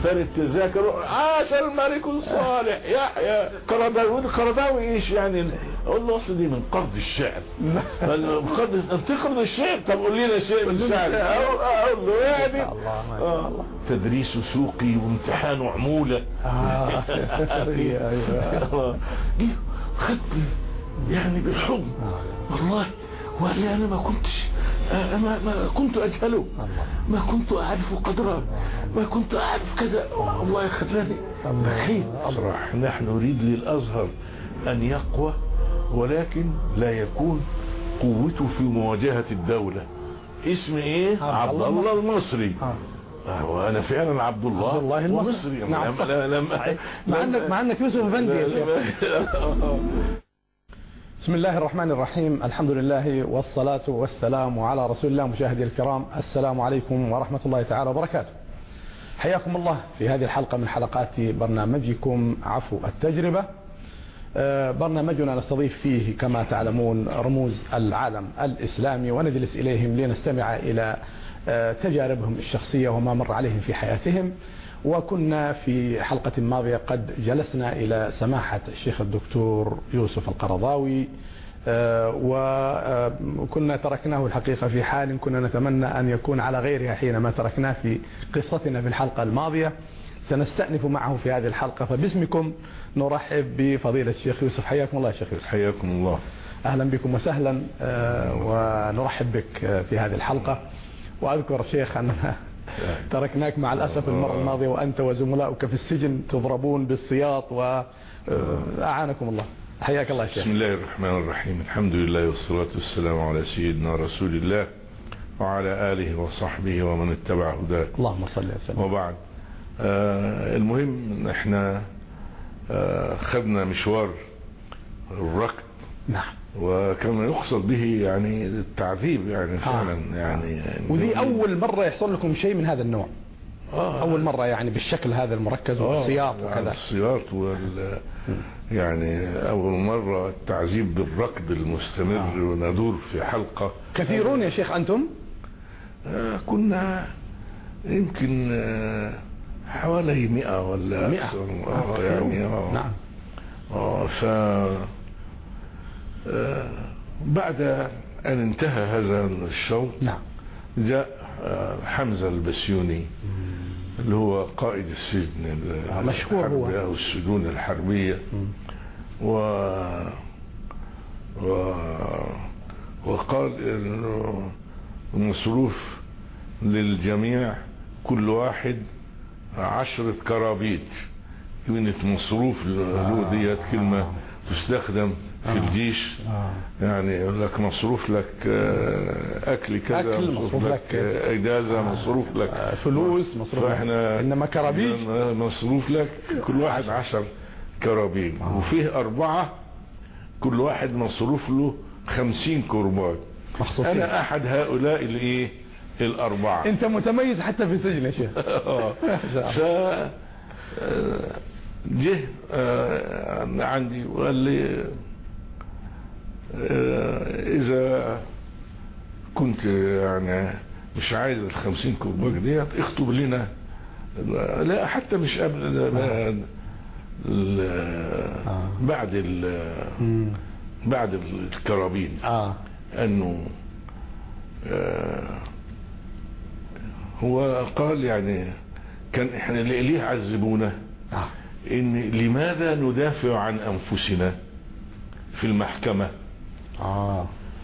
وثاني التذاكر عاش الملك الصالح. يحيى. قرضاوي قرضاوي إيش يعني؟ أقول له أصل دي من قرض الشعر. قرض تقرض الشعر؟ طب قول لنا شيء من الشعر أقول له يعني. آه. تدريس سوقي وامتحان عمولة آه. خدني يعني بالحضن والله وقال لي أنا ما كنتش أنا ما كنت اجهله ما كنت أعرف قدره ما كنت أعرف كذا. الله خلاني بكيت صراحة نحن نريد للأزهر أن يقوى ولكن لا يكون قوته في مواجهة الدولة. اسم إيه؟ عبد الله المصري. وأنا فعلا عبد الله عبد الله المصري. نعم. مع انك مع إنك يوسف أفندي. يا شيخ بسم الله الرحمن الرحيم الحمد لله والصلاة والسلام على رسول الله مشاهدي الكرام السلام عليكم ورحمة الله تعالى وبركاته حياكم الله في هذه الحلقة من حلقات برنامجكم عفو التجربة برنامجنا نستضيف فيه كما تعلمون رموز العالم الإسلامي ونجلس إليهم لنستمع إلى تجاربهم الشخصية وما مر عليهم في حياتهم وكنا في حلقة ماضية قد جلسنا إلى سماحة الشيخ الدكتور يوسف القرضاوي وكنا تركناه الحقيقة في حال كنا نتمنى أن يكون على غيرها حينما تركناه في قصتنا في الحلقة الماضية. سنستأنف معه في هذه الحلقة فباسمكم نرحب بفضيلة الشيخ يوسف. حياكم الله شيخ يوسف. حياكم الله. أهلا بكم وسهلا ونرحب بك في هذه الحلقة. وأذكر شيخ أننا تركناك مع الأسف المرة الماضية وأنت وزملائك في السجن تضربون بالسياط وأعانكم الله. حياك الله شيخ. بسم الله الرحمن الرحيم. الحمد لله والصلاة والسلام على سيدنا رسول الله وعلى آله وصحبه ومن اتبع هداه. اللهم صل وسلم وبعد. آه المهم إحنا آه خدنا مشوار الركض نعم. وكان يقصد به يعني التعذيب يعني فعلا آه. يعني ودي أول مرة يحصل لكم شيء من هذا النوع. آه. أول مرة يعني بالشكل هذا المركز والسياط آه وكذا. السياط وال يعني أول مرة التعذيب بالركض المستمر آه. وندور في حلقة. كثيرون يا شيخ أنتم؟ آه كنا يمكن آه حوالي مئة ولا مئة. آه يعني آه. نعم. آه ف بعد أن انتهى هذا الشوط نعم. جاء حمزة البسيوني اللي هو قائد السجن مشهور هو. أو السجون الحربية. و... و... وقال انه المصروف للجميع كل واحد عشرة كرابيت كلمة مصروف له ديت كلمة تستخدم. في الجيش آه. يعني يقول لك مصروف لك أكل كذا أكل مصروف لك إجازة آه. مصروف لك. آه. فلوس مصروف فإحنا إنما كرابيج مصروف لك كل واحد عشر. كرابيج آه. وفيه أربعة كل واحد مصروف له خمسين كرباج. مخصوصين. أنا أحد هؤلاء الايه الأربعة. أنت متميز حتى في السجن يا شيخ. ف جه عندي وقال لي إذا كنت يعني مش عايز الخمسين كرباج ديت اخطب لنا. لا حتى مش قبل بعد ال بعد الكرابين. آه. أنه هو قال يعني كان إحنا ليه عذبونا؟ آه. إن لماذا ندافع عن أنفسنا في المحكمة؟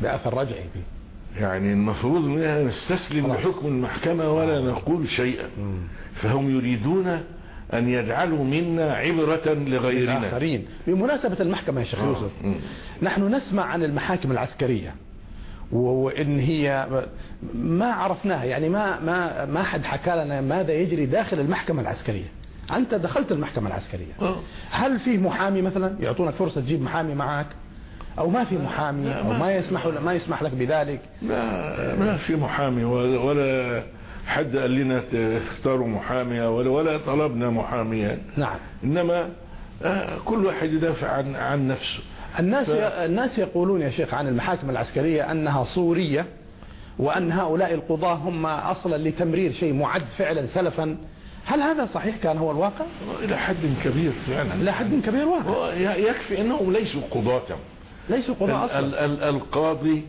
ده اثر رجعي فيه. يعني المفروض اننا نستسلم لحكم المحكمة ولا نقول شيئا. فهم يريدون أن يجعلوا منا عبرة لغيرنا. الآخرين بمناسبة المحكمة يا شيخ آه. يوسف. نحن نسمع عن المحاكم العسكرية وإن هي ما عرفناها يعني ما ما ما حد حكى لنا ماذا يجري داخل المحكمة العسكرية. أنت دخلت المحكمة العسكرية. آه. هل فيه محامي مثلا؟ يعطونك فرصة تجيب محامي معك أو ما في محامي أو ما- ما يسمح ما يسمح لك بذلك. ما ما في محامي ولا, ولا حد قال لنا تختاروا محامي ولا ولا طلبنا محاميا نعم. إنما آه، كل واحد يدافع عن عن نفسه. الناس ف- الناس يقولون يا شيخ عن المحاكم العسكرية أنها صورية وأن هؤلاء القضاة هم أصلا لتمرير شيء معد فعلا سلفا. هل هذا صحيح كان هو الواقع؟ إلى حد كبير فعلا. إلى حد كبير واقع. يكفي أنهم ليسوا قضاة. ليسوا قضاء أصلا. ال- ال- القاضي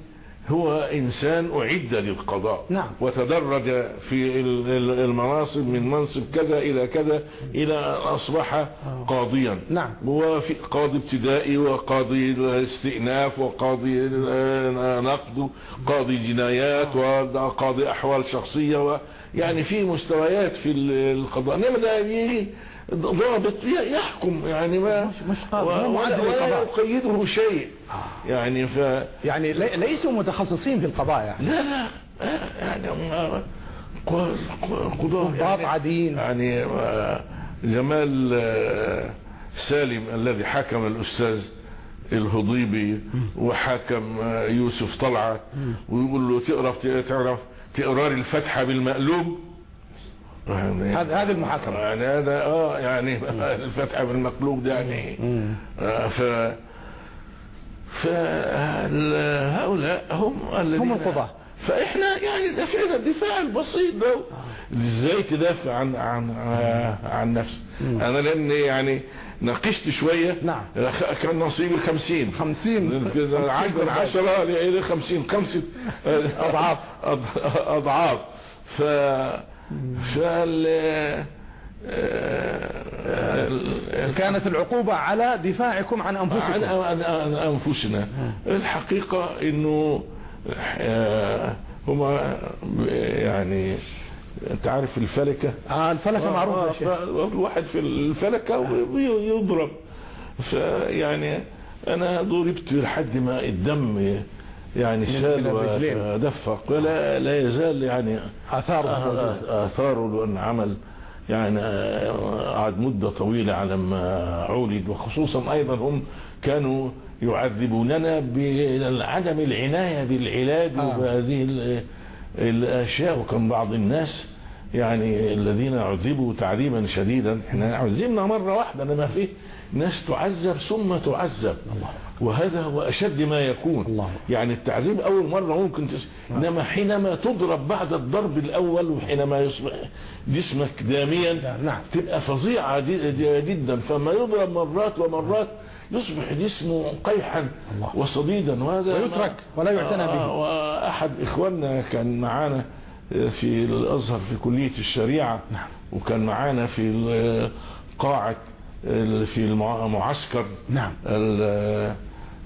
هو إنسان أعد للقضاء. نعم. وتدرج في ال- ال- المناصب من منصب كذا إلى كذا إلى ان اصبح قاضيا. نعم. وفي قاضي ابتدائي وقاضي استئناف وقاضي آه، نقد قاضي جنايات وقاضي أحوال شخصية و يعني في مستويات في ال- القضاء. انما ده بيجي ضابط يحكم يعني ما مش- مش قاضي، ولا. يقيده شيء. يعني ف يعني لي- ليسوا متخصصين في القضاء يعني. لا لا آه، يعني هم قضاة ضباط عاديين. يعني آه، جمال آه، سالم الذي حكم الأستاذ الهضيبي وحكم آه، يوسف طلعت. ويقول له تعرف تعرف تقرار الفتحة بالمقلوب يعني هذا هذه المحاكمة. يعني هذا آه يعني الفتحة بالمقلوب ده يعني. آه، ف فهؤلاء هم الذين هم القضاة. فإحنا يعني دافعنا الدفاع البسيط ده. إزاي تدافع عن عن آه، عن نفسك؟ أنا لأن يعني ناقشت شوية. نعم. كان نصيبي خمسين خمسين. عشر عشرة إلى خمسين خمسة أضعاف. أض- أضعاف. ف فال كانت العقوبة على دفاعكم عن أنفسكم. عن- أنفسنا. الحقيقة إنه آه، هما يعني أنت عارف الفلكة؟ آه الفلكة معروفة الواحد في الفلكة ويضرب فيعني أنا ضربت لحد ما الدم يعني الرجلين. ودفق ولا لا يزال يعني آثار اثاره لأن عمل يعني قعد مدة طويلة على ما عولد. وخصوصا أيضا هم كانوا يعذبوننا بعدم العناية بالعلاج آه. وبهذه ال- الأشياء. وكان بعض الناس يعني الذين عذبوا تعذيبا شديدا. إحنا عذبنا مرة واحدة انما في ناس تعذب ثم تعذب. وهذا هو أشد ما يكون الله. يعني التعذيب أول مرة ممكن تس... إنما حينما تضرب بعد الضرب الأول وحينما يصبح جسمك داميا نعم. تبقى فظيعة جدا فما يضرب مرات ومرات يصبح جسمه قيحا الله. وصديدا وهذا ويترك ولا يعتنى به. آه، وأحد إخواننا كان معانا في الأزهر في كلية الشريعة نعم. وكان معانا في قاعة في المع- معسكر نعم.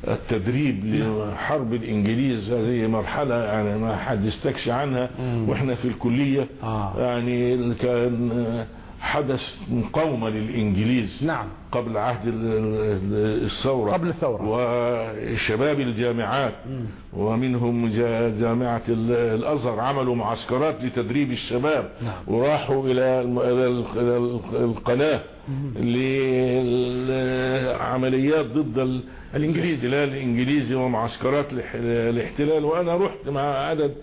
ال- التدريب لحرب الإنجليز هذه مرحلة يعني ما حد يستكشي عنها. وإحنا في الكلية آه. يعني كان حدث مقاومة للإنجليز نعم. قبل عهد ال- ال- الثورة. قبل الثورة. وشباب الجامعات. ومنهم جا- جامعة ال- الأزهر عملوا معسكرات لتدريب الشباب. نعم. وراحوا إلى القناة لعمليات ضد ال- الإنجليز. الاحتلال الإنجليزي ومعسكرات الاح- الاحتلال وأنا رحت مع عدد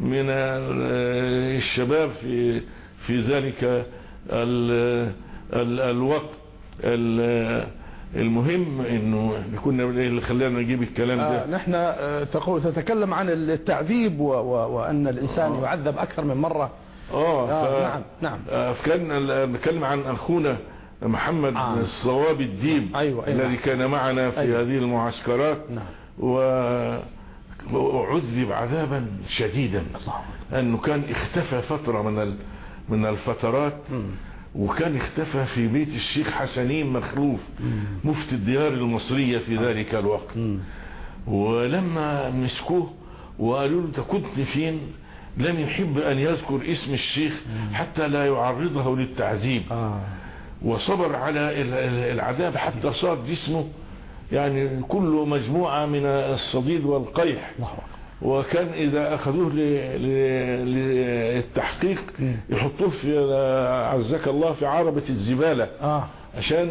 من ال- الشباب في في ذلك ال- ال- الوقت ال- المهم إنه كنا اللي خلانا نجيب الكلام آه ده نحن آه تتكلم عن التعذيب و و وأن الإنسان آه. يعذب أكثر من مرة آه, آه، نعم، نعم. آه كان نتكلم عن أخونا محمد آه. الصواب الديب أيوة، أيوة. الذي كان معنا في أيوة. هذه المعسكرات نعم. وعذب عذابا شديدا أنه كان اختفى فترة من ال... من الفترات. وكان اختفى في بيت الشيخ حسنين مخلوف مفتي الديار المصرية في ذلك الوقت. ولما مسكوه وقالوا له أنت كنت فين لم يحب أن يذكر اسم الشيخ حتى لا يعرضه للتعذيب آه. وصبر على ال- ال- العذاب حتى صار جسمه يعني كله مجموعة من الصديد والقيح. وكان إذا أخذوه ل- ل- للتحقيق مم. يحطوه في عزك الله في عربة الزبالة آه عشان.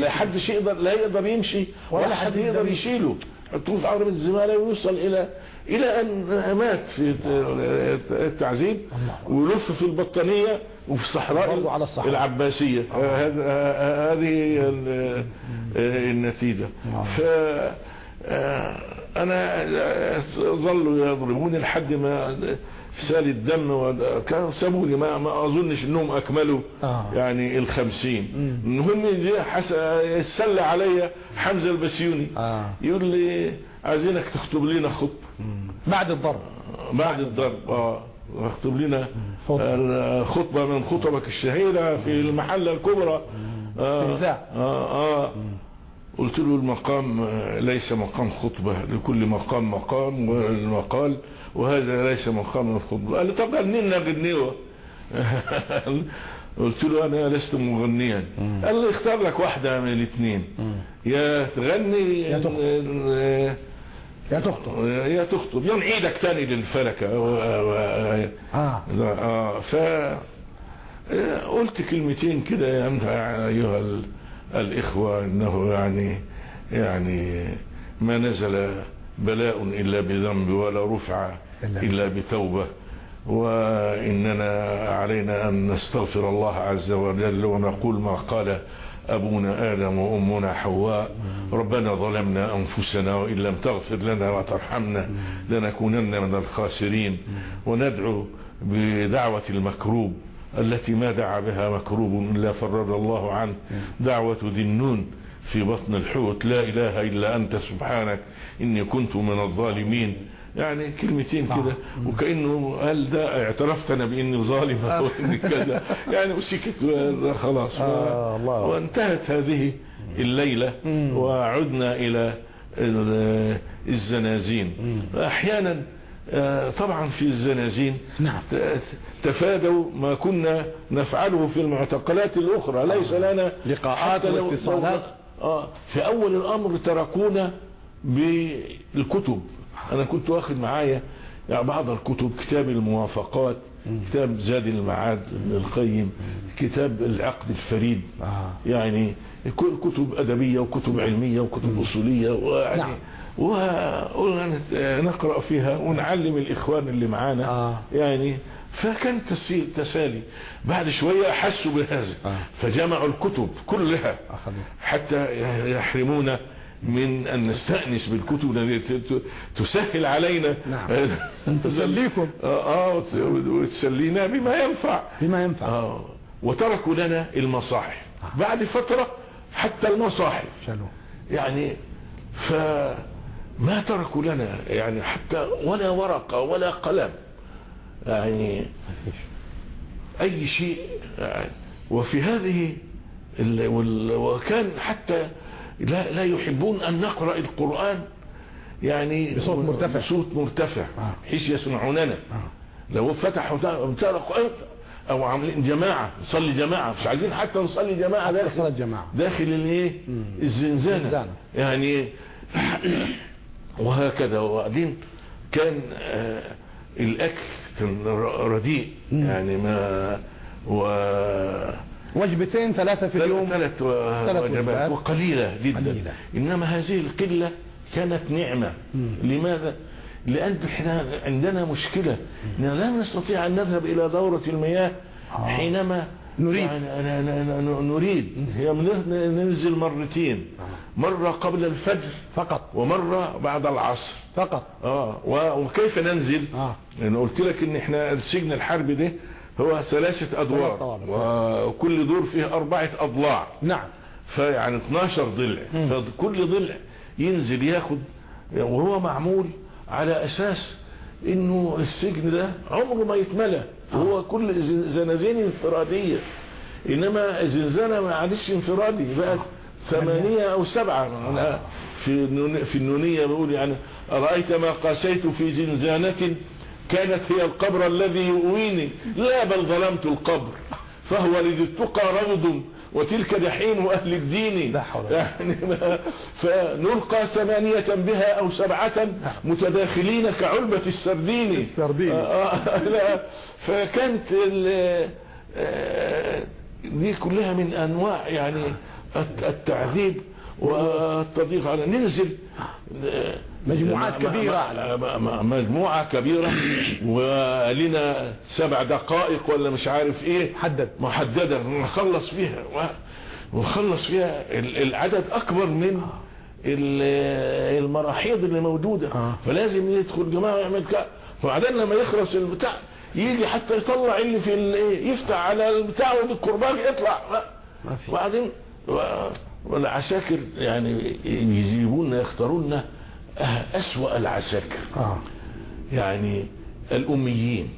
لا حدش يقدر لا يقدر يمشي ولا, ولا حد حد يقدر يشيله يحطوه في عربة الزبالة ويوصل إلى إلى أن مات في التعذيب ويلف في البطانية وفي الصحراء على الصحراء. العباسية آه، هذا- آه، هذه آه، النتيجة آه. ف آه، أنا ظلوا يضربوني لحد ما سال الدم وكانوا سابوني ما, ما أظنش إنهم أكملوا آه. يعني الخمسين. حس... سل عليا حمزة البسيوني. آه. يقول لي عايزينك تخطب لنا خطبة بعد الضرب. بعد الضرب آه. اكتب لنا خطبة. آه، من خطبك الشهيرة في المحلة الكبرى. آه. استهزاء. آه آه. قلت له المقام ليس مقام خطبة لكل مقام مقام والمقال وهذا ليس مقام الخطبة. قال لي طب غنينا غنيوة قلت له أنا لست مغنيا. قال لي اختار لك واحدة من الاثنين. يا تغني. يا تخطب. يا تخطب. يا تخطب. يوم عيدك تاني للفلكة آه. آه. ف قلت كلمتين كده يا أيها ال- الإخوة إنه يعني يعني ما نزل بلاء إلا بذنب ولا رفع إلا إلا بتوبة. وإننا علينا أن نستغفر الله عز وجل ونقول ما قال أبونا آدم وأمنا حواء. ربنا ظلمنا أنفسنا وإن لم تغفر لنا وترحمنا لنكونن من الخاسرين. وندعو بدعوة المكروب. التي ما دعا بها مكروب إلا فرج الله عنه. دعوة ذي النون في بطن الحوت. لا إله إلا أنت سبحانك. إني كنت من الظالمين. يعني كلمتين كده. وكأنه قال ده اعترفت أنا بإني ظالم كذا. يعني وسكت. خلاص. آه،. وانتهت هذه الليلة. وعدنا إلى ال- الزنازين. أحيانا آه، طبعا في الزنازين. نعم. تفادوا ما كنا نفعله في المعتقلات الأخرى. ليس لنا لقاءات واتصالات. آه في أول الأمر تركونا بالكتب. أنا كنت واخد معايا يعني بعض الكتب كتاب الموافقات كتاب زاد المعاد للقيم كتاب العقد الفريد. آه. يعني كتب أدبية وكتب علمية وكتب أصولية ويعني نعم. ونقرأ فيها ونعلم الإخوان اللي معانا آه. يعني فكان تسالي بعد شوية أحسوا بهذا آه. فجمعوا الكتب كلها. حتى يحرمونا من أن نستأنس بالكتب تسهل علينا نعم. تسليكم. آه آه، وت- وتسلينا بما ينفع بما ينفع آه وتركوا لنا المصاحف بعد فترة حتى المصاحف يعني فما تركوا لنا يعني حتى ولا ورقة ولا قلم. يعني أي شيء يعني. وفي هذه وكان حتى لا, لا يحبون أن نقرأ القرآن يعني بصوت مرتفع. بصوت مرتفع. آه. حيث يسمعوننا. لو فتحوا امتلقوا أو عاملين جماعة نصلي جماعة. مش عايزين حتى نصلي جماعة داخل. صلاة جماعة. داخل الايه الزنزانة. يعني وهكذا وبعدين كان آه الأكل كان رديء. يعني ما و وجبتين ثلاثة في اليوم ثلاث وجبات. وقليلة جدا قليلة. إنما هذه القلة كانت نعمة مم. لماذا؟ لأن إحنا عندنا مشكلة إننا لا نستطيع أن نذهب إلى دورة المياه آه. حينما نريد. يعني نريد. ننزل مرتين. مرة قبل الفجر فقط ومرة بعد العصر فقط. آه. وكيف ننزل؟ آه. لأن قلت لك إن إحنا السجن الحربي ده هو ثلاثة ثلاث أدوار. وكل دور فيه أربعة أضلاع. نعم. فيعني 12 ضلع. فكل ضلع ينزل ياخد وهو معمول على أساس إنه السجن ده عمره ما يتملى هو كل زن- زنازين انفرادية. إنما الزنزانة ما عادش انفرادي بقت ثمانية أو سبعة. أنا في النون- في النونية بقول يعني أرأيت ما قاسيت في زنزانة كانت هي القبر الذي يؤويني. لا بل ظلمت القبر. فهو لذي التقى روض وتلك دحين أهل الدين. يعني فنلقى ثمانية بها أو سبعة متداخلين كعلبة السردين. آه، آه، فكانت آه، دي كلها من أنواع يعني الت- التعذيب والتضييق على ننزل مجموعات كبيرة. مجموعة كبيرة. ولنا سبع دقائق ولا مش عارف إيه. حدد. محددة. نخلص فيها. ونخلص فيها. ال- العدد أكبر من ال- المراحيض اللي موجودة. آه. فلازم يدخل جماعة يعمل كده وبعدين لما يخلص البتاع يجي حتى يطلع اللي في الايه يفتح على البتاع والكرباج يطلع. وبعدين والعساكر يعني يجيبون يختارون أسوأ العساكر آه. يعني الأميين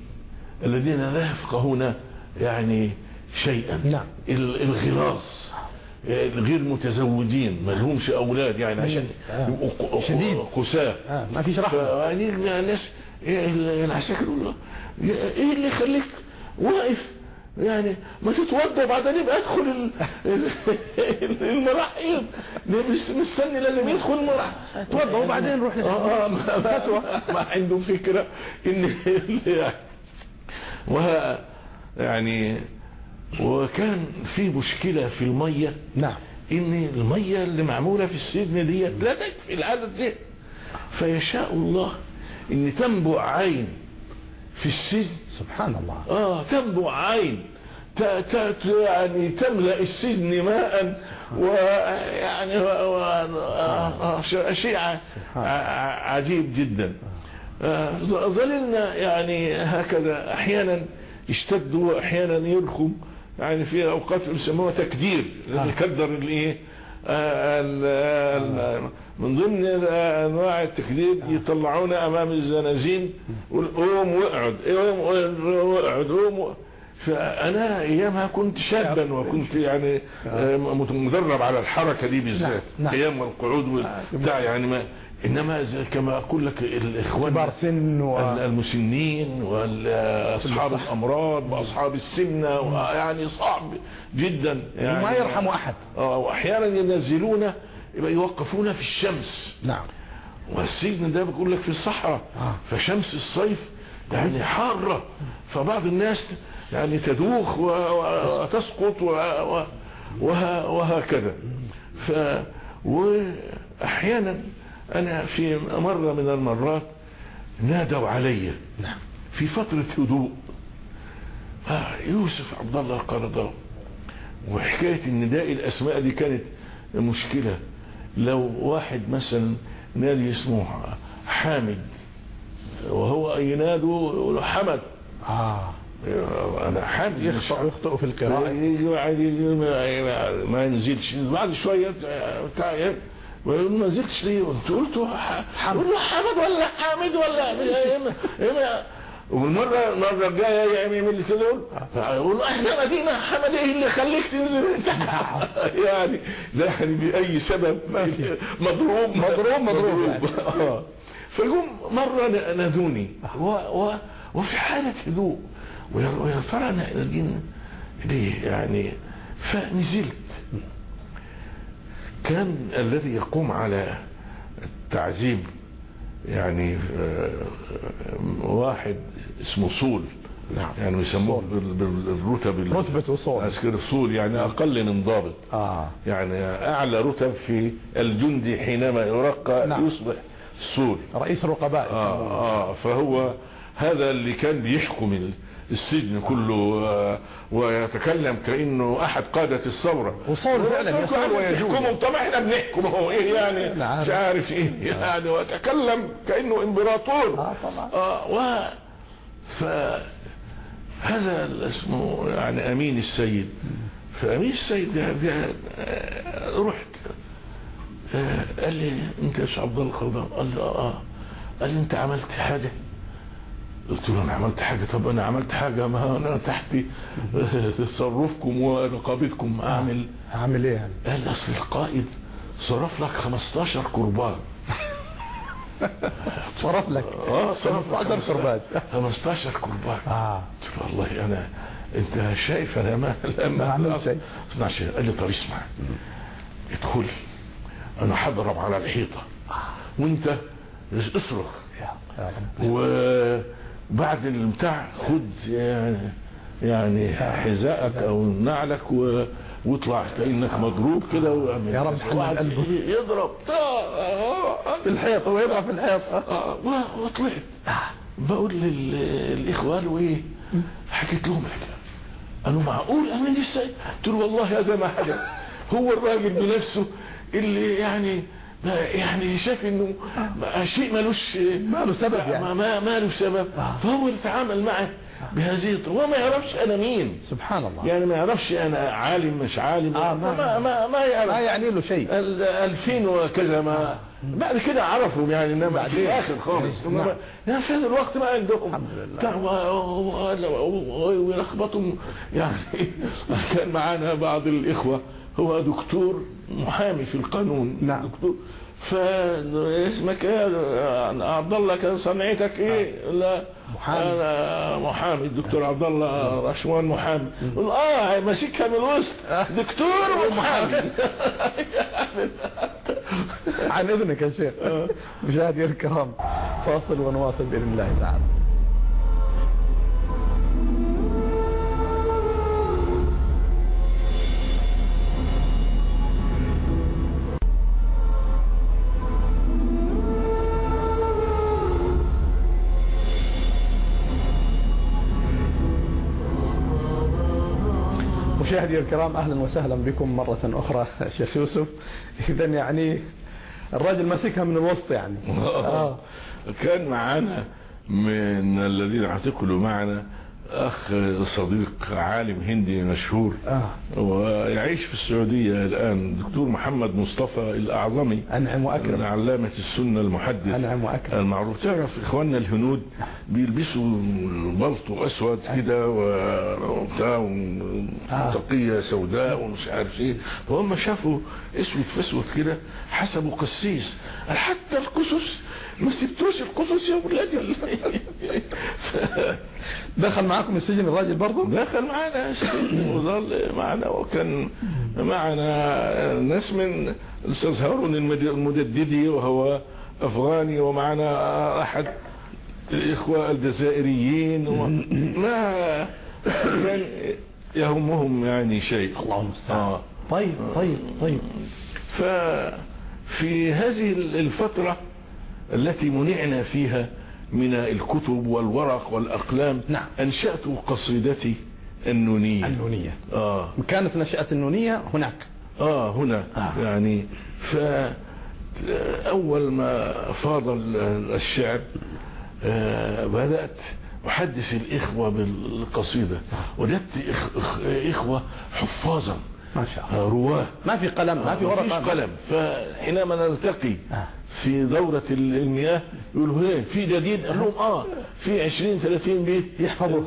الذين لا يفقهون يعني شيئا نعم. ال- الغلاص الغير متزوجين ما لهمش أولاد يعني عشان آه. يبقوا شديد. قساة آه. ما فيش رحمة يعني الناس العساكر يقول له إيه اللي يخليك واقف يعني ما تتوضى وبعدين يبقى ادخل ال- ال- المراحيض. مش مستني لازم يدخل المراحيض. توضى وبعدين نروح آه آه، ما, ما, ما عنده فكرة ان وها يعني وكان في مشكلة في المية. نعم. إن المية اللي معمولة في السجن دي لا تكفي العدد ده فيشاء الله إن تنبع عين في السجن. سبحان الله. آه تنبع عين. ت- ت- ت- يعني تملأ السجن ماء ويعني آه، آه، شيء عجيب جدا. آه، ظللنا يعني هكذا أحيانا يشتد واحيانا يرخم. يعني في أوقات بيسموها تكدير. آه. يكدر الايه آه، ال- ال- من ضمن أنواع التكدير يطلعون أمام الزنازين قوم واقعد قوم واقعد قوم. فأنا أيامها كنت شابا وكنت يعني آه، مدرب على الحركة دي بالذات نعم. أيام القعود والبتاع يعني ما إنما كما أقول لك الإخوان كبار سن و... المسنين واصحاب صح. الأمراض وأصحاب السمنة يعني صعب جدا يعني. وما يرحم أحد. آه واحيانا ينزلون يبقى يوقفون في الشمس. نعم. والسجن ده بيقول لك في الصحراء. آه. فشمس الصيف يعني حارة. فبعض الناس يعني تدوخ وتسقط و- و- وه- وهكذا. ف واحيانا أنا في مرة من المرات نادوا علي نعم. في فترة هدوء. آه يوسف عبد الله قرضاوي وحكاية النداء الأسماء دي كانت مشكلة. لو واحد مثلا نادي اسمه حامد وهو ينادوا يقولوا حمد. آه. أنا حامد مش يخطئ يخطئ في يجي ما- ينزلش. بعد شوية بتاع ويقول ما نزلتش ليه قلت له حمد. ولا حامد ولا إما- والمرة المرة الجاية يعمل لي كده يقول يقول إحنا مدينة حمد إيه اللي خليك تنزل أنت؟ يعني لا يعني بأي سبب؟ مضروب. مضروب- مضروب يعني. فيقوم مرة ن- نادوني. وفي حالة هدوء. ويا ترى نادين ليه يعني. فنزلت. كان الذي يقوم على التعذيب يعني آه، واحد اسمه صول. نعم. يعني يسموه بالرتب ال- رتبة وصول عسكري صول يعني أقل من ضابط. آه. يعني أعلى رتب في الجندي حينما يرقى نعم. يصبح صول. رئيس الرقباء آه, آه فهو هذا اللي كان بيحكم السجن كله آه ويتكلم كأنه أحد قادة الثورة. وصول فعلا يحكمهم طب إحنا بنحكم هو إيه يعني. مش عارف إيه يعني. ويتكلم كأنه إمبراطور. آه طبعا. آه و ف هذا اسمه يعني أمين السيد. فامين السيد ده ده آه، رحت. آه، قال لي أنت يا عبد الله قال لي آه. قال لي أنت عملت حاجة؟ قلت له أنا عملت حاجة. طب أنا عملت حاجة؟ ما أنا تحت تصرفكم ورقابتكم أعمل. هعمل إيه يعني؟ قال أصل القائد صرف لك 15 كرباج. صرف لك؟ آه صرف لك 15 كرباج. 15 كرباج. آه. قلت له والله أنا أنت شايف أنا ما ما عملت شيء. 12 قال لي طب اسمع ادخل أنا هضرب على الحيطة وأنت اصرخ. يا وبعد البتاع خد يعني حذائك أو نعلك و... واطلع كأنك مضروب كده يا رب واحد قلبه. يضرب. في الحيط هو يضرب في الحيط و- وطلعت. بقول للاخوه قالوا إيه حكيت لهم الحكاية قالوا معقول؟ امين السيد قلت له والله هذا ما حدث. هو الراجل بنفسه اللي يعني يعني شايف إنه شيء ملوش ما له سبب يعني. ما ما ما له سبب. آه. فهو يتعامل معه بهذه الطريقة. وما يعرفش أنا مين. سبحان الله. يعني ما يعرفش أنا عالم مش عالم. آه، ما ما- ما ما, يعرف. ما يعني له شيء. ال- ألفين وكذا ما بعد كده عرفوا يعني إنما في. الآخر خالص. نعم. إنما يعني في هذا الوقت ما و- ويلخبطوا يعني. كان معانا بعض الإخوة. هو دكتور محامي في القانون. نعم. دكتور فاسمك إيه؟ عبد الله كان صنعتك إيه؟ لا. محامي. أنا محامي الدكتور عبد الله رشوان محامي. يقول آه ماسكها من الوسط دكتور ومحامي عن اذنك يا شيخ. مشاهدي الكرام فاصل ونواصل بإذن الله تعالى. مشاهدي الكرام أهلا وسهلا بكم مرة أخرى شيخ يوسف اذا يعني الراجل ماسكها من الوسط يعني آه. كان معانا من الذين اعتقلوا معنا أخ صديق عالم هندي مشهور آه. ويعيش في السعودية الآن دكتور محمد مصطفى الأعظمي أنعم من واكرم علامة السنة المحدث أنعم وأكرم. المعروف. تعرف إخواننا الهنود بيلبسوا بلطو أسود كده وبتاع وطاقية سوداء ومش عارف إيه. فهم شافوا أسود في أسود كده حسبوا قسيس. حتى القصص ما سبتوش القصص يا ولادي دخل معاكم السجن الراجل برضه؟ دخل معنا السجن وظل معنا وكان معنا ناس من الأستاذ هارون المد- المدددي وهو أفغاني ومعنا أحد الإخوة الجزائريين وما كان يهمهم يعني شيء. الله المستعان آه. طيب طيب طيب. ففي هذه الفترة التي منعنا فيها من الكتب والورق والأقلام نعم. أنشأت قصيدتي النونية. النونية. آه, كانت نشأة النونية هناك. آه هنا آه. يعني ف أول ما فاض ال- الشعر آه بدأت أحدث الإخوة بالقصيدة. وجدت إخ إخ إخوة حفاظا. ما شاء الله. آه، رواة. ما في قلم ما في مفيش ورقة. قلم. فحينما نلتقي آه. في دورة المياه يقولوا هي في جديد؟ قال لهم آه في 20 30 بيت يحفظوا.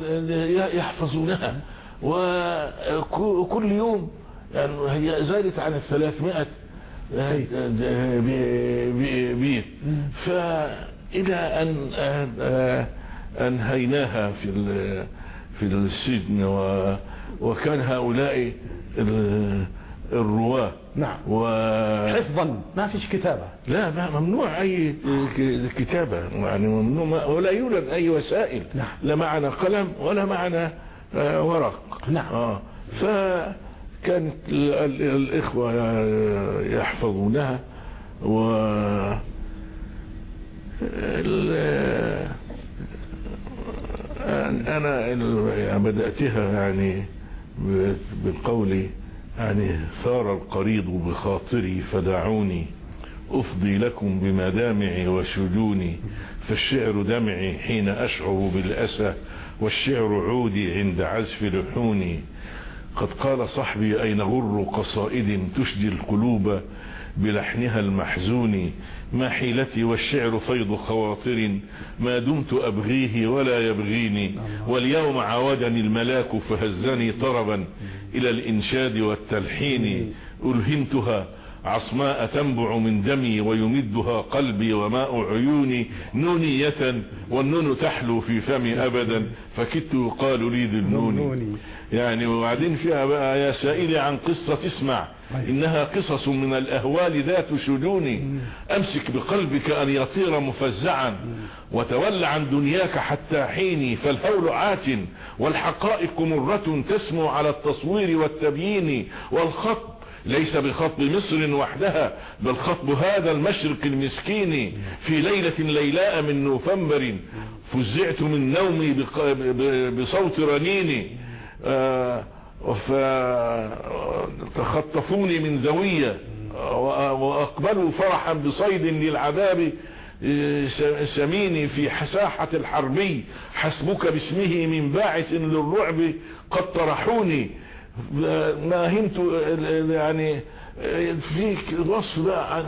يحفظونها. وكل يوم يعني هي زادت عن ال 300 بيت. فإلى أن أن- أنهيناها في في السجن وكان هؤلاء ال- الرواة. نعم. و حفظا. ما فيش كتابة. لا ما ممنوع أي ك- كتابة. يعني ممنوع. ولا يوجد أي وسائل. نعم. لا معنا قلم ولا معنا آه، ورق. نعم. آه. فكانت ال- ال- الإخوة يحفظونها. و ال- أنا ال- بدأتها يعني بقولي يعني ثار القريض بخاطري فدعوني أفضي لكم بمدامعي وشجوني فالشعر دمعي حين أشعر بالأسى والشعر عودي عند عزف لحوني. قد قال صحبي أين غر قصائد تشجي القلوب؟ بلحنها المحزون ما حيلتي والشعر فيض خواطر ما دمت أبغيه ولا يبغيني. واليوم عودني الملاك فهزني طربا إلى الإنشاد والتلحين. ألهمتها عصماء تنبع من دمي ويمدها قلبي وماء عيوني نونية والنون تحلو في فمي أبدا. فكدت يقال لي ذي النون. نوني. يعني وبعدين فيها بقى يا سائلي عن قصة اسمع إنها قصص من الأهوال ذات شجون. أمسك بقلبك أن يطير مفزعا. وتول عن دنياك حتى حيني. فالهول عات. والحقائق مرة تسمو على التصوير والتبيين. والخط ليس بخطب مصر وحدها بل خطب هذا المشرق المسكين في ليلة ليلاء من نوفمبر. فزعت من نومي بصوت رنيني. آه، فتخطفوني من زوية وأقبلوا فرحا بصيد للعذاب سميني في ساحة الحربي. حسبك باسمه من باعث للرعب قد طرحوني. ما هنت يعني فيك وصف بقى عن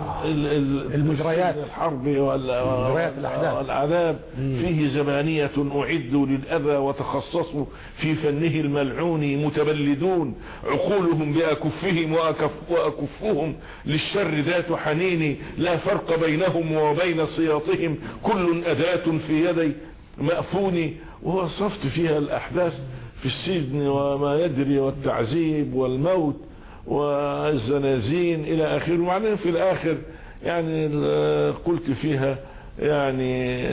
المجريات. الحرب مجريات الأحداث. والعذاب. فيه زمانية أعدوا للأذى وتخصصوا في فنه الملعون متبلدون. عقولهم بأكفهم وأكف وأكفهم للشر ذات حنين. لا فرق بينهم وبين صياطهم كل أداة في يدي مأفون. ووصفت فيها الأحداث. في السجن وما يدري والتعذيب والموت والزنازين إلى آخره. وبعدين في الآخر يعني قلت فيها يعني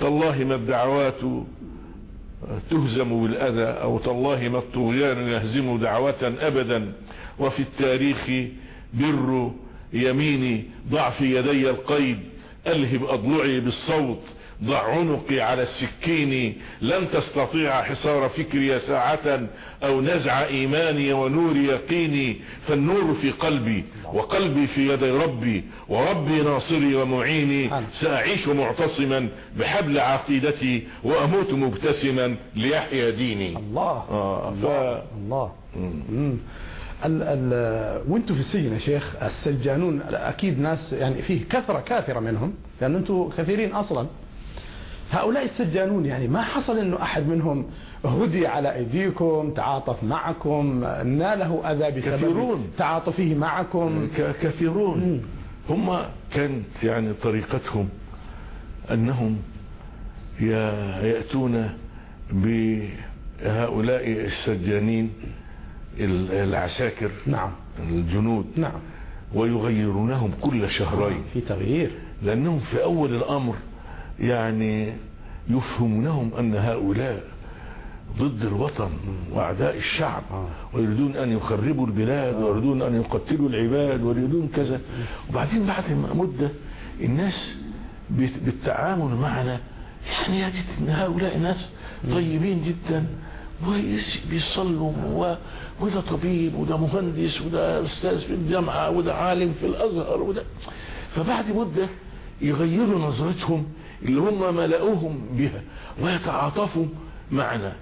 تالله ما الدعوات تهزم بالأذى أو تالله ما الطغيان يهزم دعوة أبدا. وفي التاريخ بر يميني ضع في يدي القيد ألهب أضلعي بالصوت. ضع عنقي على السكين لن تستطيع حصار فكري ساعة أو نزع إيماني ونور يقيني فالنور في قلبي وقلبي في يدي ربي وربي ناصري ومعيني سأعيش معتصما بحبل عقيدتي وأموت مبتسما ليحيا ديني. الله. آه الله, الله. ال ال وأنتم في السجن يا شيخ السجانون أكيد ناس يعني فيه كثرة كاثرة منهم لأن أنتم كثيرين أصلا. هؤلاء السجانون يعني ما حصل إنه أحد منهم هدي على أيديكم تعاطف معكم ناله أذى بسبب تعاطفه معكم. كثيرون. هم كانت يعني طريقتهم أنهم يأتون بهؤلاء السجانين العساكر نعم. الجنود نعم. ويغيرونهم كل شهرين. في تغيير. لأنهم في أول الأمر يعني يفهمونهم أن هؤلاء ضد الوطن وأعداء الشعب ويريدون أن يخربوا البلاد ويريدون أن يقتلوا العباد ويريدون كذا. وبعدين بعد مدة الناس بالتعامل معنا يعني يجد إن هؤلاء ناس طيبين جدا وبيصلوا وده طبيب وده مهندس وده أستاذ في الجامعة وده عالم في الأزهر وده. فبعد مدة يغيروا نظرتهم اللي هم ملأوهم بها ويتعاطفوا معنا.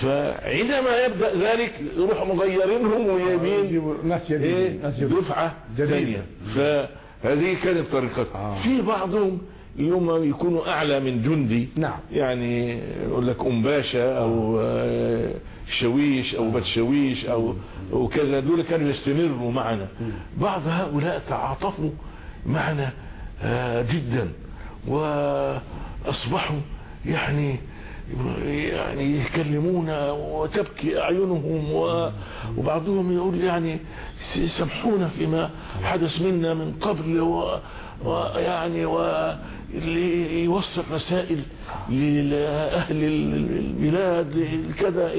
فعندما يبدأ ذلك يروح مغيرينهم ويبين ناس إيه دفعة ثانية. فهذه كانت طريقتهم آه. في بعضهم اليوم يكونوا أعلى من جندي. نعم. يعني يقول لك أم باشا أو شويش أو بتشويش أو وكذا دول كانوا يستمروا معنا. بعض هؤلاء تعاطفوا معنا جدا. وأصبحوا يعني يعني يكلمون وتبكي أعينهم وبعضهم يقول يعني سامحونا فيما حدث منا من قبل ويعني ويوصل رسائل لأهل البلاد كذا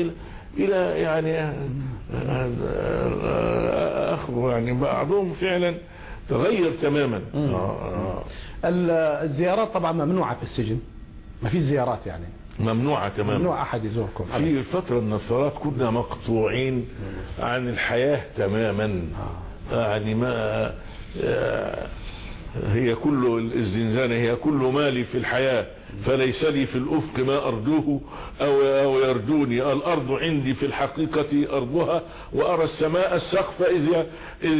إلى يعني اخره يعني بعضهم فعلا تغير تماما. الزيارات طبعا ممنوعة في السجن. ما في زيارات يعني. ممنوعة تماما ممنوع أحد يزوركم. في الفترة من الفترات كنا مقطوعين عن الحياة تماما. يعني ما هي كل الزنزانة هي كل مالي في الحياة. فليس لي في الأفق ما أرجوه أو, أو يرجوني. الأرض عندي في الحقيقة أرضها وأرى السماء السقف إذ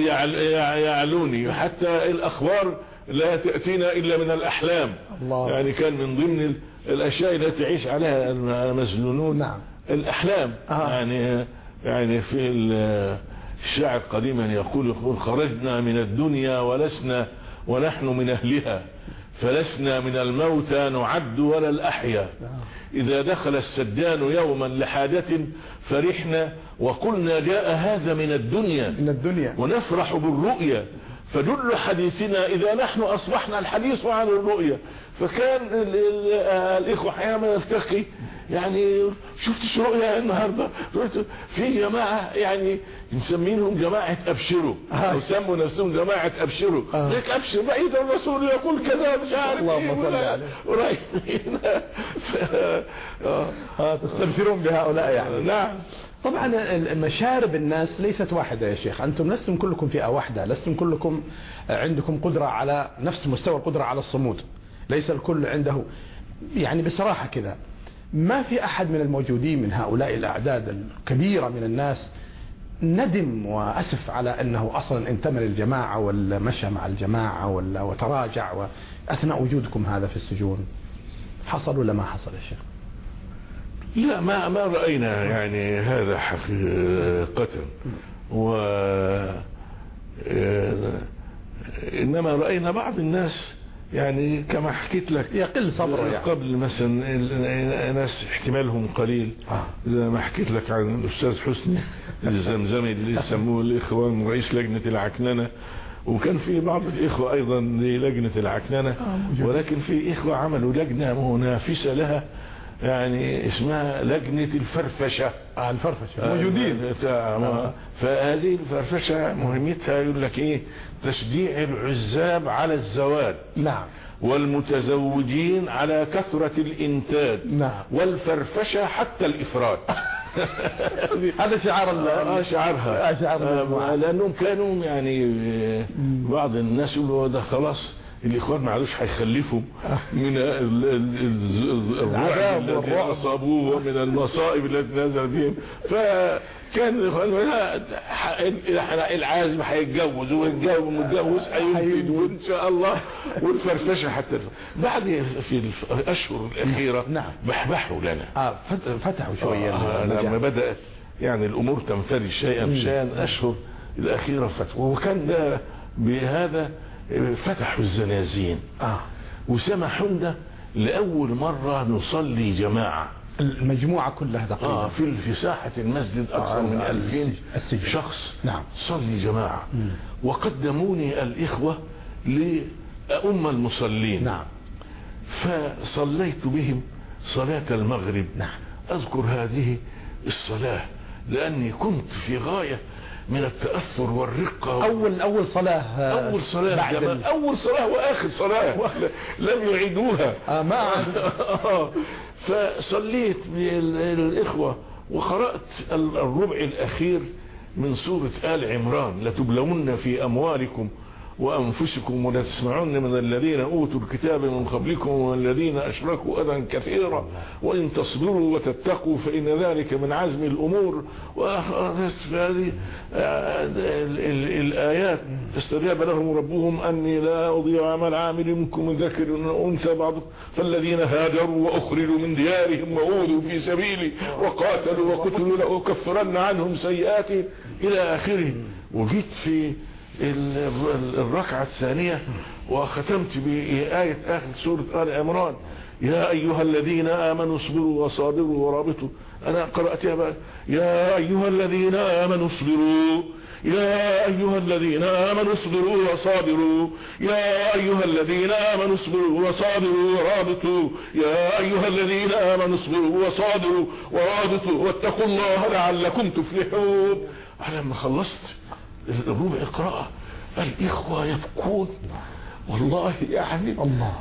يعلوني. حتى الأخبار لا تأتينا إلا من الأحلام. الله. يعني كان من ضمن الأشياء التي تعيش عليها المسجونون نعم. الأحلام. آه. يعني يعني في الشاعر قديما يقول يقول خرجنا من الدنيا ولسنا ونحن من أهلها. فلسنا من الموتى نعد ولا الأحيا. إذا دخل السدان يوما لحاجة فرحنا وقلنا جاء هذا من الدنيا. من الدنيا. ونفرح بالرؤيا. فجل حديثنا إذا نحن أصبحنا الحديث عن الرؤيا. فكان الإخوة حياما يلتقي يعني شفت رؤيا النهاردة؟ في جماعة يعني نسمينهم جماعة أبشروا. أو سموا نفسهم جماعة أبشروا. ليك أبشر بعيد الرسول يقول كذا مش عارف صل عليه. ف... تستبشرون بهؤلاء يعني. نعم. طبعا مشارب الناس ليست واحدة يا شيخ. أنتم لستم كلكم فئة واحدة. لستم كلكم عندكم قدرة على نفس مستوى القدرة على الصمود. ليس الكل عنده. يعني بصراحة كذا. ما في أحد من الموجودين من هؤلاء الأعداد الكبيرة من الناس ندم وأسف على أنه أصلا انتمى للجماعة ولا مشى مع الجماعة ولا وتراجع أثناء وجودكم هذا في السجون. حصل ولا ما حصل يا شيخ؟ لا ما ما رأينا يعني هذا حقيقة. و إنما رأينا بعض الناس يعني كما حكيت لك يقل صبره يعني. قبل مثلا ناس احتمالهم قليل. آه. زي ما حكيت لك عن الأستاذ حسني الزمزمي اللي يسموه الإخوان رئيس لجنة العكننة. وكان في بعض الإخوة أيضا للجنة العكننة. آه ولكن في إخوة عملوا لجنة منافسة لها. يعني اسمها لجنة الفرفشة. آه الفرفشة. موجودين. آه فهذه الفرفشة مهمتها يقول لك إيه؟ تشجيع العزاب على الزواج نعم. والمتزوجين على كثرة الإنتاج. نعم. والفرفشة حتى الإفراد. هذا شعار آه شعارها. آه شعار آه لأنهم كانوا يعني بعض الناس يقولوا ده خلاص الاخوان ما عادوش هيخلفوا من الرعب الذي أصابوه ومن المصائب التي نزل بهم. فكان الاخوان العازم هيتجوز والجو متجوز هينفد وإن شاء الله والفرفشة حتى بعد في الأشهر الأخيرة نعم. بحبحوا لنا. آه فتحوا شوية آه لما بدأت يعني الأمور تنفرج شيئا فشيئا أشهر الأخيرة فتحوا. وكان ده بهذا فتحوا الزنازين. آه. وسمحوا لنا لأول مرة نصلي جماعة. المجموعة كلها تقريبا آه في في ساحة المسجد أكثر آه من 2000 شخص نعم. صلي جماعة. مم. وقدموني الإخوة لأم المصلين. نعم. فصليت بهم صلاة المغرب. نعم. أذكر هذه الصلاة لأني كنت في غاية من التأثر والرقة. أول أول صلاة أول صلاة بعد ال... أول صلاة وآخر صلاة. لم يعيدوها. آه ما فصليت بالإخوة وقرأت الربع الأخير من سورة آل عمران. لتبلون في أموالكم وأنفسكم ولا تسمعون من الذين أوتوا الكتاب من قبلكم والذين أشركوا أذى كثيرا وإن تصبروا وتتقوا فإن ذلك من عزم الأمور وأخذت هذه الآيات استجاب لهم ربهم أني لا أضيع عمل عامل منكم من ذكر أنثى بعض فالذين هاجروا وأخرجوا من ديارهم وأوذوا في سبيلي وقاتلوا وقتلوا لأكفرن عنهم سيئاتهم إلى آخره. وجيت في الركعة الثانية وختمت بآية آخر سورة آل عمران. يا أيها الذين آمنوا اصبروا وصابروا ورابطوا. أنا قرأتها بقى. يا أيها الذين آمنوا اصبروا. يا أيها الذين آمنوا اصبروا وصابروا. يا أيها الذين آمنوا اصبروا وصابروا ورابطوا. يا أيها الذين آمنوا اصبروا وصابروا ورابطوا. واتقوا الله لعلكم تفلحون. لما خلصت؟ الربع قراءة الإخوة يبكون. والله يعني الله.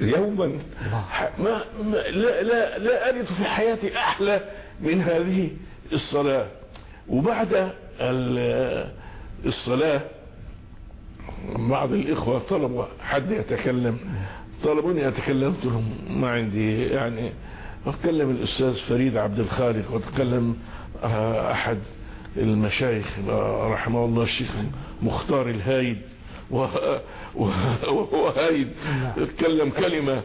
يوما ما, ما لا, لا, لا أجد في حياتي أحلى من هذه الصلاة. وبعد الصلاة بعض الإخوة طلبوا حد يتكلم. طلبوني أتكلم لهم ما عندي يعني وتكلم الأستاذ فريد عبد الخالق وتكلم أحد المشايخ رحمه الله الشيخ مختار الهايد وهو هايد اتكلم كلمة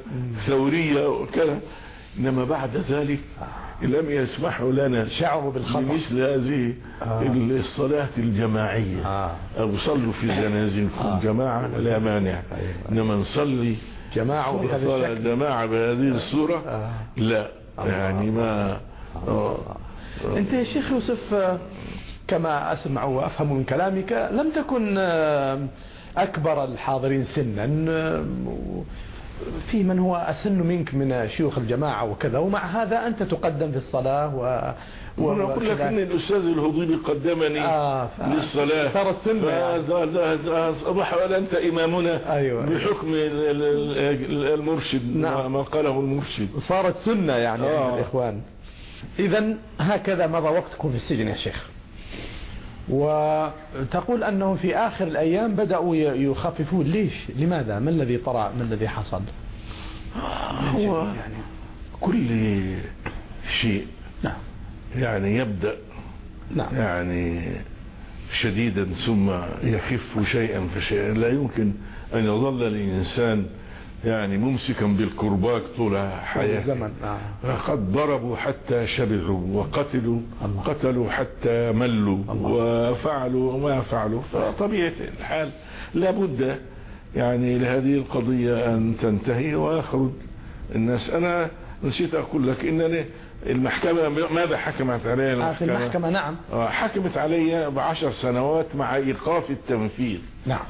ثورية وكذا إنما بعد ذلك لم يسمحوا لنا شعروا بالخطأ بمثل هذه آه. الصلاة الجماعية آه. أو صلوا في زنازينكم آه. جماعة لا مانع أيوة. إنما نصلي جماعة بهذا الشكل جماعة بهذه الصورة آه. لا يعني ما آه. أنت يا شيخ يوسف كما أسمع وأفهم من كلامك لم تكن أكبر الحاضرين سنا في من هو أسن منك من شيوخ الجماعة وكذا ومع هذا أنت تقدم في الصلاة و... وأنا أقول لك إن الأستاذ الهضيبي قدمني آه ف... للصلاة صارت سنة يعني. أصبح ولا أنت إمامنا أيوة. بحكم المرشد نعم. ما قاله المرشد صارت سنة يعني آه. الاخوان إذا هكذا مضى وقتكم في السجن يا شيخ وتقول أنه في آخر الأيام بدأوا يخففون. ليش؟ لماذا؟ ما الذي طرأ؟ ما الذي حصل؟ هو يعني كل شيء نعم. يعني يبدأ نعم. يعني شديدا ثم يخف شيئا فشيئا. لا يمكن أن يظل الإنسان يعني ممسكا بالكرباج طول حياته. آه. قد ضربوا حتى شبعوا وقتلوا الله. قتلوا حتى ملوا الله. وفعلوا ما فعلوا. فطبيعة الحال لابد يعني لهذه القضية أن تنتهي. ويخرج الناس. أنا نسيت أقول لك إنني المحكمة ماذا حكمت علي؟ في المحكمة نعم. آه، حكمت علي بعشر سنوات مع إيقاف التنفيذ. نعم.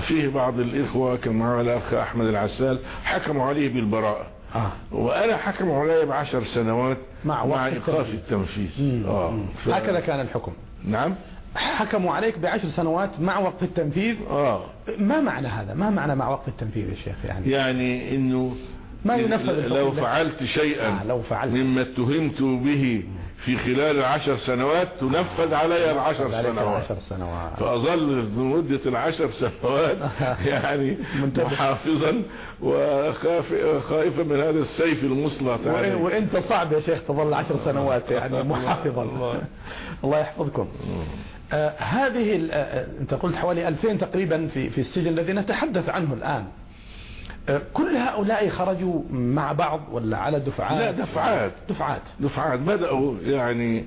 فيه بعض الإخوة كان معه الأخ أحمد العسال حكموا عليه بالبراءة. آه. وأنا حكموا علي بعشر سنوات مع مع, وقف إيقاف التنفيذ. آه. ف... هكذا كان الحكم. نعم. حكموا عليك بعشر سنوات مع وقت التنفيذ. آه. ما معنى هذا؟ ما معنى مع وقت التنفيذ يا شيخ يعني؟ يعني إنه ما ينفذ لو. فعلت شيئا آه لو فعلت. مما اتهمت به في خلال العشر سنوات تنفذ علي العشر سنوات. سنوات. فأظل لمدة العشر سنوات يعني. محافظا وخائفا من هذا السيف المسلط وإن- عليه وانت صعب يا شيخ تظل عشر سنوات يعني. محافظا. الله. يحفظكم. آه هذه آه أنت قلت حوالي 2000 تقريبا في في السجن الذي نتحدث عنه الآن. آه كل هؤلاء خرجوا مع بعض ولا على دفعات؟ لا دفعات. دفعات. دفعات. بدأوا يعني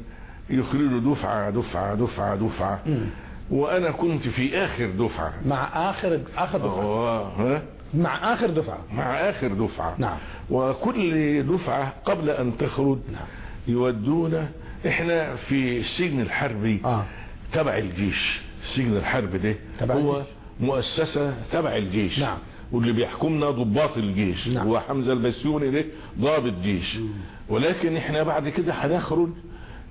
يخرجوا دفعة دفعة دفعة دفعة. مم. وأنا كنت في آخر دفعة. مع آخر آخر دفعة؟ آه، ها؟ مع آخر دفعة. مع آخر دفعة. نعم. وكل دفعة قبل أن تخرج نعم. يودونا إحنا في السجن الحربي آه. تبع الجيش. السجن الحربي ده تبع هو الجيش. مؤسسة تبع الجيش. نعم. واللي بيحكمنا ضباط الجيش. نعم. هو حمزة البسيوني ده ضابط جيش. ولكن إحنا بعد كده هنخرج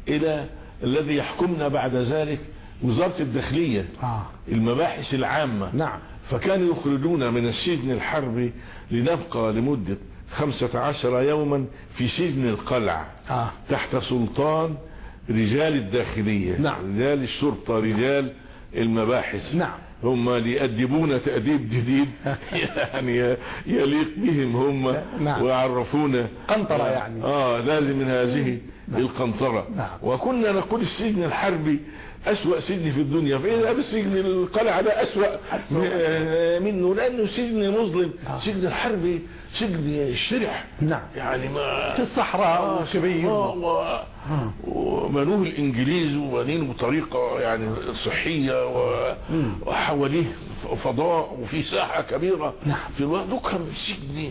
إلى الذي يحكمنا بعد ذلك وزارة الداخلية آه. المباحث العامة. نعم. فكانوا يخرجونا من السجن الحربي لنبقى لمدة خمسة عشر يوما في سجن القلعة آه. تحت سلطان رجال الداخلية. نعم. رجال الشرطة رجال المباحث. نعم. هم ليأدبونا تأديب جديد يعني يليق بهم هم نعم. ويعرفونا قنطرة يعني. آه لازم من هذه القنطرة نعم. وكنا نقول السجن الحربي أسوأ سجن في الدنيا فإذا السجن القلعة ده أسوأ م- منه لأنه سجن مظلم آه. سجن الحربي سجن شرح نعم يعني ما في الصحراء كبير آه، و... وبنوه الإنجليز وبنين بطريقة يعني. مم. وحواليه فضاء وفي ساحة كبيرة نعم. في الوقت كان سجن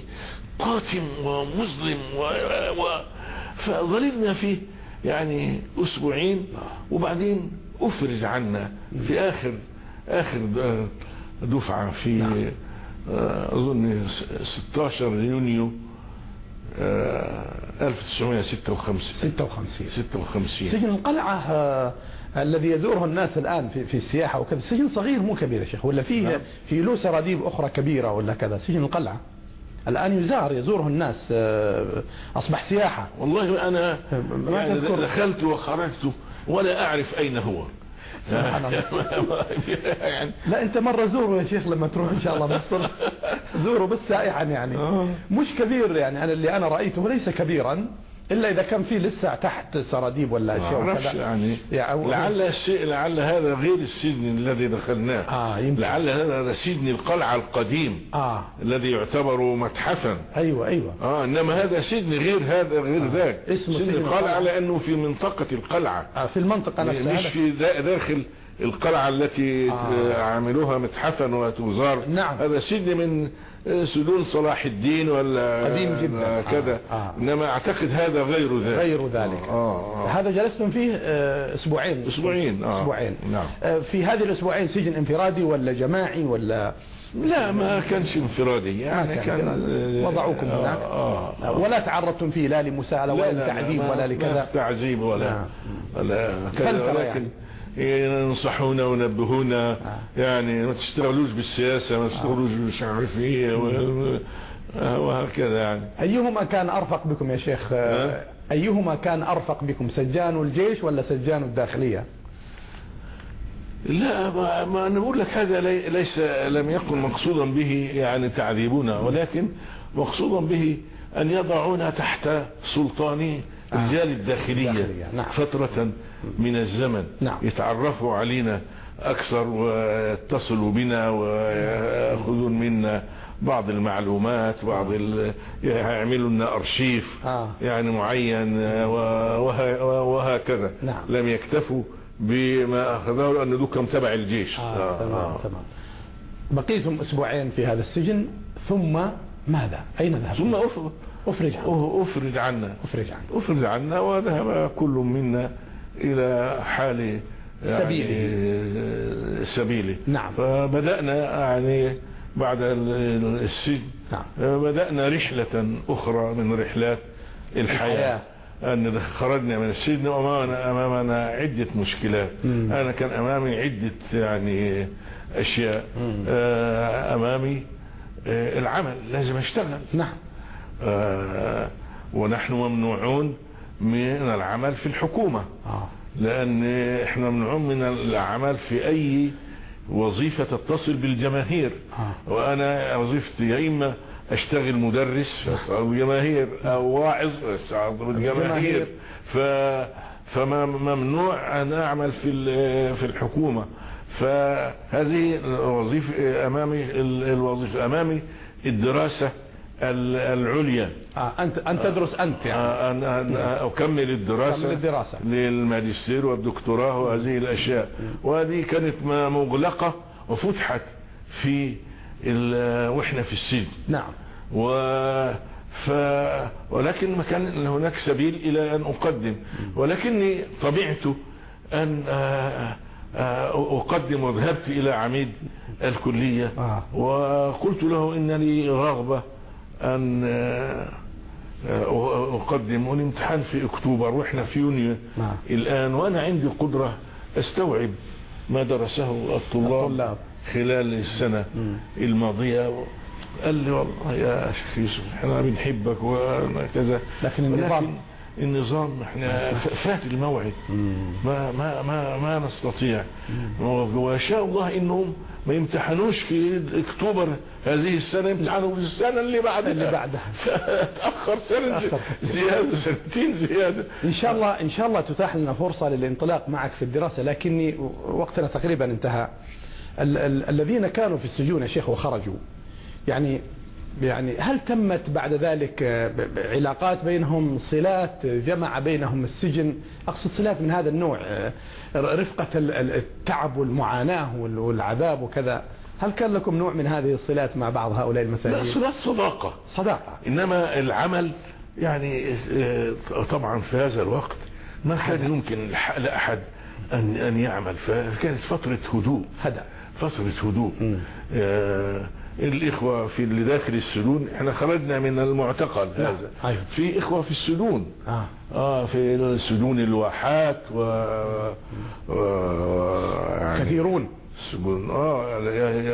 قاتم ومظلم و... و... فظللنا فيه يعني أسبوعين وبعدين أفرج عنا في اخر آخر د- دفعة في نعم. آه، أظن س- 16 يونيو آه، 1956 56 56 سجن القلعة آه، الذي يزوره الناس الآن في, في السياحة وكذا. سجن صغير مو كبير يا شيخ ولا فيه نعم. في له سراديب أخرى كبيرة ولا كذا. سجن القلعة. الآن يزار يزوره الناس آه، أصبح سياحة. والله أنا ما يعني تذكر. دخلت وخرجت ولا أعرف أين هو. سبحان الله. لا أنت مرة زوره يا شيخ لما تروح إن شاء الله مصر زوره بس سائحا يعني آه. مش كبير يعني أنا اللي أنا رأيته ليس كبيرا إلا إذا كان فيه لسه تحت سراديب ولا أعرفش وكذا. يعني. يعني لعل الشيء لعل هذا غير السجن الذي دخلناه. آه يمكن. لعل هذا سجن القلعة القديم آه. الذي يعتبر متحفا. أيوة أيوة. آه إنما هذا سجن غير هذا غير ذاك. اسمه سجن القلعة. لأنه في منطقة القلعة. آه في المنطقة نفسها. مش في دا- داخل القلعة التي آه. عملوها متحفا وتزار نعم. هذا سجن من سجون صلاح الدين ولا قديم جدا. كذا آه. آه. إنما أعتقد هذا غير ذلك غير ذلك آه. آه. هذا جلستم فيه آه، أسبوعين أسبوعين، آه. أسبوعين نعم. آه، في هذه الأسبوعين سجن انفرادي ولا جماعي ولا لا ما كانش انفرادي يعني كان, كان. آه، وضعوكم آه هناك آه آه. ولا تعرضتم فيه لا لمساءلة ولا لتعذيب ولا لكذا تعذيب ولا نعم. ولا كذا فلترة ولكن ينصحونا وينبهونا. آه. يعني ما تشتغلوش بالسياسة ما تشتغلوش مش عارف إيه و- وهكذا يعني. أيهما كان أرفق بكم يا شيخ؟ آه، أيهما كان أرفق بكم؟ سجان الجيش ولا سجان الداخلية؟ لا ما, ما أنا بقول لك هذا ليس لم يكن مقصودا به يعني تعذيبنا ولكن مقصودا به أن يضعونا تحت سلطان رجال الداخلية نعم. فترة من الزمن نعم. يتعرفوا علينا أكثر ويتصلوا بنا ويأخذون منا بعض المعلومات بعض ال... يعملوا لنا أرشيف آه. يعني معين وه... وهكذا نعم. لم يكتفوا بما أخذوه لأن دول كم تبع الجيش آه. آه. تمام. آه. تمام. بقيتم أسبوعين في هذا السجن ثم ماذا أين ذهب ثم أفرج أفرج عنا أفرج عنا أفرج عنا أفرج عنا وذهب كل منا إلى حال يعني سبيله سبيله نعم فبدأنا يعني بعد السجن نعم. بدأنا رحلة أخرى من رحلات الحياة, الحياة. أن خرجنا من السجن وأمامنا أمامنا عدة مشكلات مم. أنا كان أمامي عدة يعني أشياء مم. أمامي العمل لازم أشتغل نعم آه ونحن ممنوعون من العمل في الحكومة. آه. لأن إحنا ممنوعون من العمل في أي وظيفة تتصل بالجماهير. آه. وأنا وظيفتي يا إما أشتغل مدرس أشتغل بالجماهير أو واعظ أشتغل بالجماهير. ف فما ممنوع أن أعمل في في الحكومة. فهذه الوظيفة أمامي الوظيفة أمامي الدراسة. العليا. آه أنت أن تدرس أنت يعني. آه أن أن أكمل الدراسة, أكمل الدراسة. للماجستير والدكتوراه وهذه الأشياء. وهذه كانت مغلقة وفتحت في وإحنا في السجن. نعم. و ف ولكن ما كان هناك سبيل إلى أن أقدم. ولكني طبيعته أن أقدم وذهبت إلى عميد الكلية. آه. وقلت له إنني رغبة أن أقدم الامتحان في أكتوبر وإحنا في يونيو آه. الآن وأنا عندي قدرة أستوعب ما درسه الطلاب, الطلاب. خلال السنة م. الماضية قال لي والله يا شيخ يوسف إحنا بنحبك وكذا لكن النظام النظام إحنا فات الموعد. ما ما ما ما نستطيع. وشاء الله إنهم ما يمتحنوش في أكتوبر هذه السنة يمتحنوا في السنة اللي بعدها. اللي بعدها. تأخر سنة. زيادة سنتين زيادة. إن شاء الله إن شاء الله تتاح لنا فرصة للانطلاق معك في الدراسة لكني وقتنا تقريبا انتهى. ال ال الذين كانوا في السجون يا شيخ وخرجوا يعني يعني هل تمت بعد ذلك علاقات بينهم صلات جمع بينهم السجن؟ أقصد صلات من هذا النوع رفقة التعب والمعاناة والعذاب وكذا. هل كان لكم نوع من هذه الصلات مع بعض هؤلاء المساجين لا صلات صداقة. صداقة. إنما العمل يعني طبعا في هذا الوقت ما كان يمكن لأحد أن أن يعمل. فكانت فترة هدوء. هدأ. فترة هدوء. آه الإخوة في اللي داخل السجون إحنا خرجنا من المعتقل هذا. أيوه. في إخوة في السجون. آه. آه في السجون الواحات و, و... يعني كثيرون. السجون آه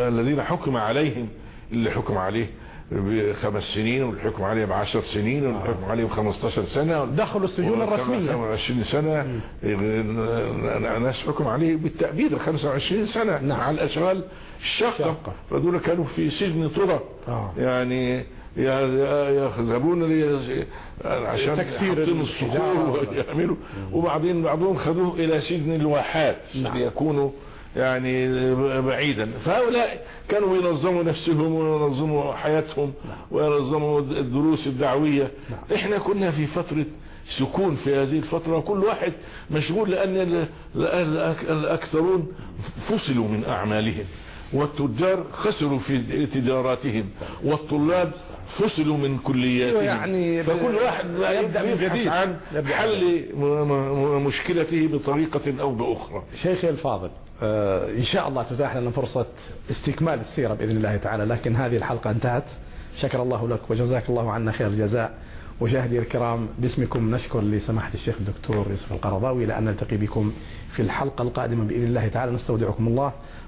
الذين حكم عليهم اللي حكم عليه بخمس سنين والحكم عليه بعشر سنين والحكم عليه بخمستاشر سنة. دخلوا السجون الرسمية. وعشرين سنة. ناس حكم عليه بالتأبيد خمسة وعشرين سنة نعم. مع الأشغال. الشاقة. فدول كانوا في سجن طرى آه. يعني يذهبون عشان تكسير الصخور ويعملوا. وبعدين بعضهم خذوه إلى سجن الواحات نعم. ليكونوا يعني بعيدا. فهؤلاء كانوا ينظموا نفسهم وينظموا حياتهم وينظموا الدروس الدعوية. إحنا كنا في فترة سكون في هذه الفترة وكل واحد مشغول لأن الأكثرون فصلوا من أعمالهم. والتجار خسروا في تجاراتهم والطلاب فصلوا من كلياتهم. يعني فكل واحد يبدأ من جديد. عن حل مشكلته بطريقة أو بأخرى. شيخي الفاضل آه إن شاء الله تتاح لنا فرصة استكمال السيرة بإذن الله تعالى لكن هذه الحلقة انتهت. شكر الله لك وجزاك الله عنا خير الجزاء. مشاهدي الكرام باسمكم نشكر لسماحة الشيخ الدكتور يوسف القرضاوي لأن نلتقي بكم في الحلقة القادمة بإذن الله تعالى. نستودعكم الله.